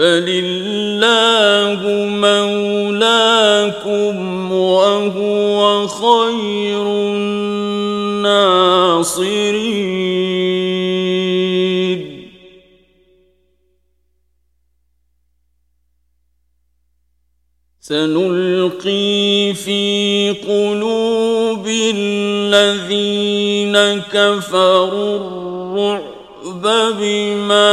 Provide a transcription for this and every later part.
بل اللہ مولاکم وهو خير الناصرين. سنلقي في قلوب الذين كفروا الرعب. بما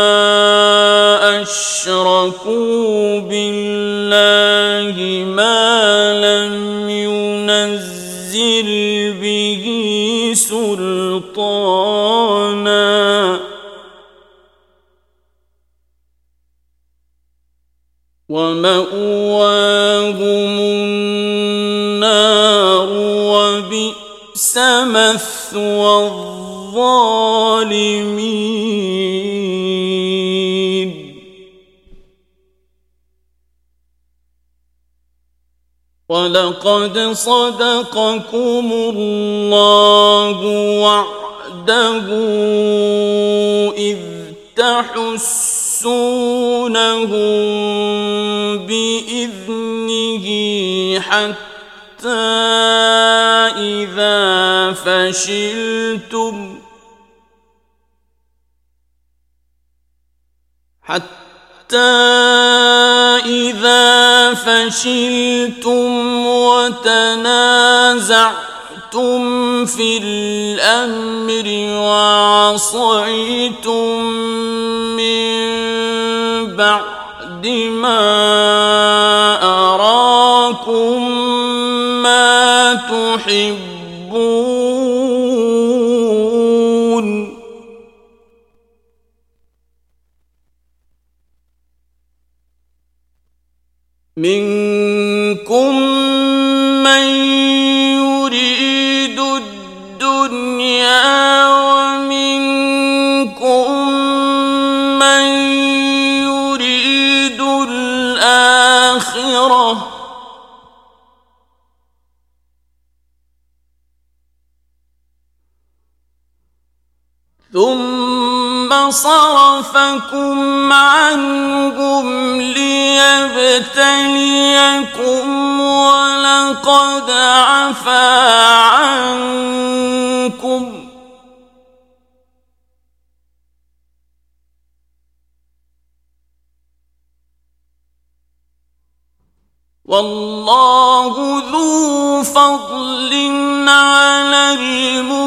أشركوا بالله ما لم ينزل به سلطانا ومأواهم النار وبئس مثوى الظالمين. ولقد صدقكم الله وعده إذ تحسونهم بإذنه حتى إذا فشلتم حتى إذا فشلتم وتنازعتم في الأمر وعصيتم من بعد ما أراكم ما تحبون منكم من يريد الدنيا ومنكم من يريد الآخرة ثم صرفكم عن لنبتليكم ولقد عفا عنكم والله ذو فضل على المؤمنين